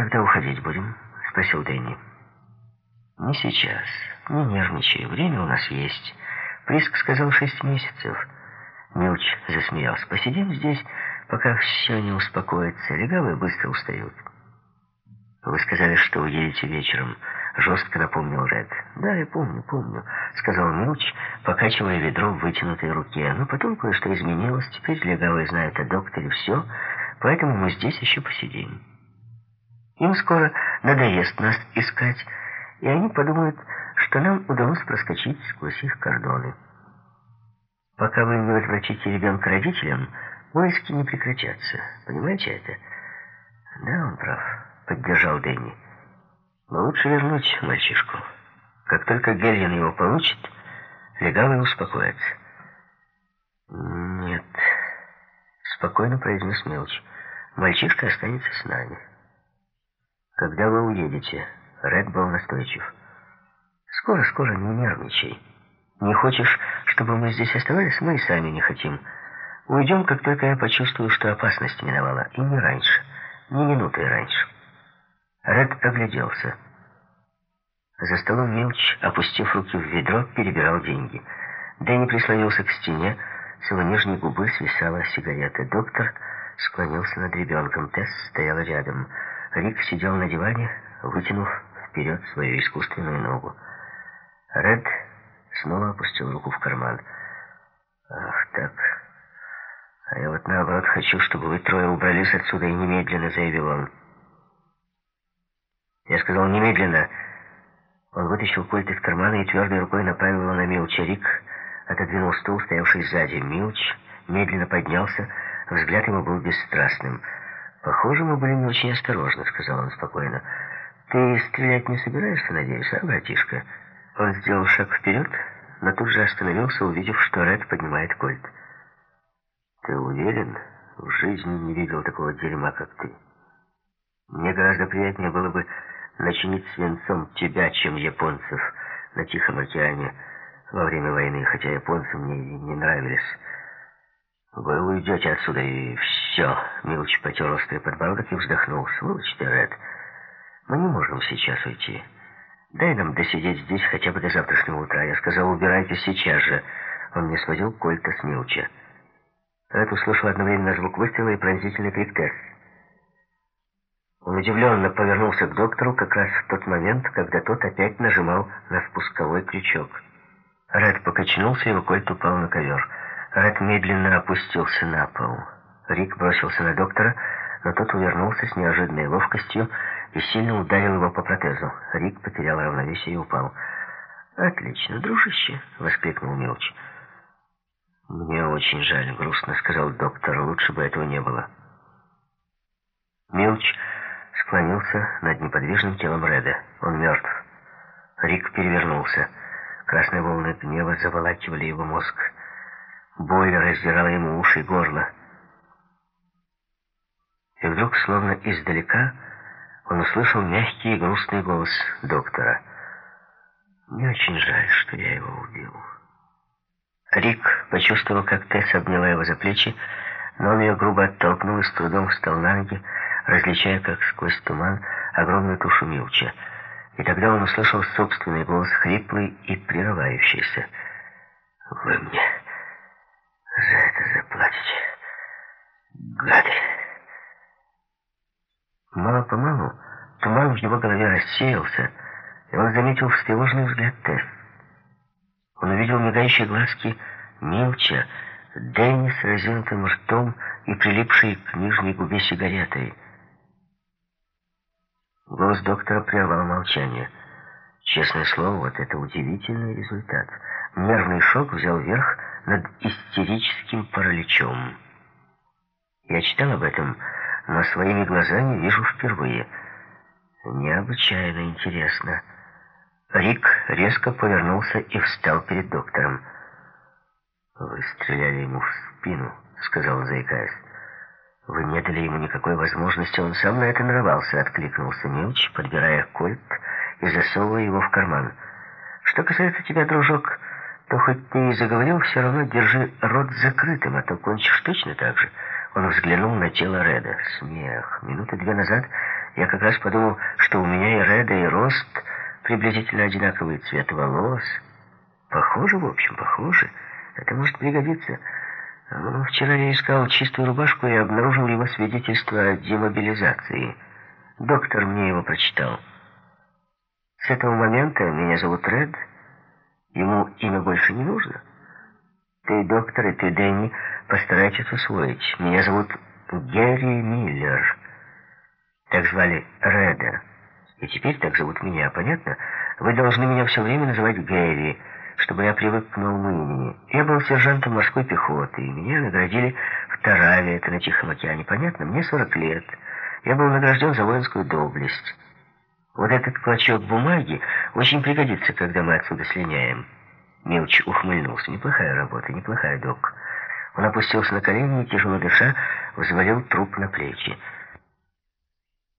«Когда уходить будем?» — спросил Дэнни. «Не сейчас. Не нервничай. Время у нас есть. Приск сказал шесть месяцев». Милч засмеялся. «Посидим здесь, пока все не успокоится. Легавые быстро устают». «Вы сказали, что уедете вечером», — жестко напомнил Ред. «Да, я помню, помню», — сказал Милч, покачивая ведро в вытянутой руке. «Но потом кое-что изменилось. Теперь легавые знают о докторе все, поэтому мы здесь еще посидим». Им скоро надоест нас искать, и они подумают, что нам удалось проскочить сквозь их кордоны. Пока вы не возвратите ребенка родителям, поиски не прекратятся. Понимаете это? Да, он прав, поддержал Дэнни. Но лучше вернуть мальчишку. Как только Геллин его получит, легавый успокоится. Нет, спокойно произнес Мелч. Мальчишка останется с нами. «Когда вы уедете?» Ред был настойчив. «Скоро, скоро, не нервничай. Не хочешь, чтобы мы здесь оставались? Мы и сами не хотим. Уйдем, как только я почувствую, что опасность миновала. И не раньше, ни минуты раньше». Ред огляделся. За столом Милч, опустив руки в ведро, перебирал деньги. Дэнни прислонился к стене, с его нижней губы свисала сигарета. Доктор склонился над ребенком. Тесс стояла рядом. Рик сидел на диване, вытянув вперед свою искусственную ногу. Ред снова опустил руку в карман. «Ах так. А я вот наоборот хочу, чтобы вы трое убрались отсюда и немедленно», — заявил он. Я сказал «немедленно». Он вытащил кольт из кармана и твердой рукой направил его на Милча. Рик отодвинул стул, стоявший сзади. Милч медленно поднялся, взгляд его был бесстрастным — «Похоже, мы были не очень осторожны», — сказал он спокойно. «Ты стрелять не собираешься, надеюсь, а, братишка?» Он сделал шаг вперед, но тут же остановился, увидев, что Ред поднимает кольт. «Ты уверен? В жизни не видел такого дерьма, как ты. Мне гораздо приятнее было бы начинить свинцом тебя, чем японцев на Тихом океане во время войны, хотя японцы мне и не нравились». «Вы уйдете отсюда, и все!» Милч потер острый подбородок и вздохнул. «Сволочь ты, Ред! Мы не можем сейчас уйти. Дай нам досидеть здесь хотя бы до завтрашнего утра. Я сказал, убирайтесь сейчас же!» Он не сводил кольта с Милча. Ред услышал одновременно звук выстрела и пронзительный крик Тесс. Он удивленно повернулся к доктору как раз в тот момент, когда тот опять нажимал на спусковой крючок. Ред покачнулся, и его кольт упал на ковер. Ред медленно опустился на пол. Рик бросился на доктора, но тот увернулся с неожиданной ловкостью и сильно ударил его по протезу. Рик потерял равновесие и упал. «Отлично, дружище!» — воскликнул Милч. «Мне очень жаль», — грустно сказал доктор. «Лучше бы этого не было». Милч склонился над неподвижным телом Реда. Он мертв. Рик перевернулся. Красные волны гнева заволакивали его мозг. Боль раздирала ему уши и горло. И вдруг, словно издалека, он услышал мягкий и грустный голос доктора. «Мне очень жаль, что я его убил». Рик почувствовал, как Тесс обняла его за плечи, но он ее грубо оттолкнул и с трудом встал на ноги, различая, как сквозь туман, огромную тушу Милча. И тогда он услышал собственный голос, хриплый и прерывающийся. «Вы мне за это заплатите, гады. Мало-помалу туман в его голове рассеялся, и он заметил встревоженный взгляд Тесс. Он увидел мигающие глазки Милча, Дэнни с разинутым ртом и прилипшей к нижней губе сигаретой. Голос доктора прервал молчание. Честное слово, вот это удивительный результат. Нервный шок взял верх над истерическим параличом. Я читал об этом, но своими глазами вижу впервые. Необычайно интересно. Рик резко повернулся и встал перед доктором. «Вы стреляли ему в спину», — сказал заикаясь. «Вы не дали ему никакой возможности, он сам на это нарывался», — откликнулся Милч, подбирая кольт и засовывая его в карман. «Что касается тебя, дружок...» то хоть ты и заговорил, все равно держи рот закрытым, а то кончишь точно так же. Он взглянул на тело Реда. Смех. Минуты две назад Я как раз подумал, что у меня и Реда, и рост приблизительно одинаковый цвет волос. Похоже, в общем, похоже. Это может пригодиться. Ну, вчера я искал чистую рубашку и обнаружил его свидетельство о демобилизации. Доктор мне его прочитал. С этого момента меня зовут Ред. Ему имя больше не нужно. Ты, доктор, и ты, Дэнни, постарайтесь усвоить. Меня зовут Герри Миллер. Так звали Реда. И теперь так зовут меня, понятно? Вы должны меня все время называть Гэри, чтобы я привык к новому имени. Я был сержантом морской пехоты, и меня наградили в Тараве, это на Тихом океане, понятно? Мне 40 лет. Я был награжден за воинскую доблесть. Вот этот клочок бумаги очень пригодится, когда мы отсюда слиняем. Милч ухмыльнулся. Неплохая работа, неплохая, док. Он опустился на колени и, тяжело дыша, взвалил труп на плечи.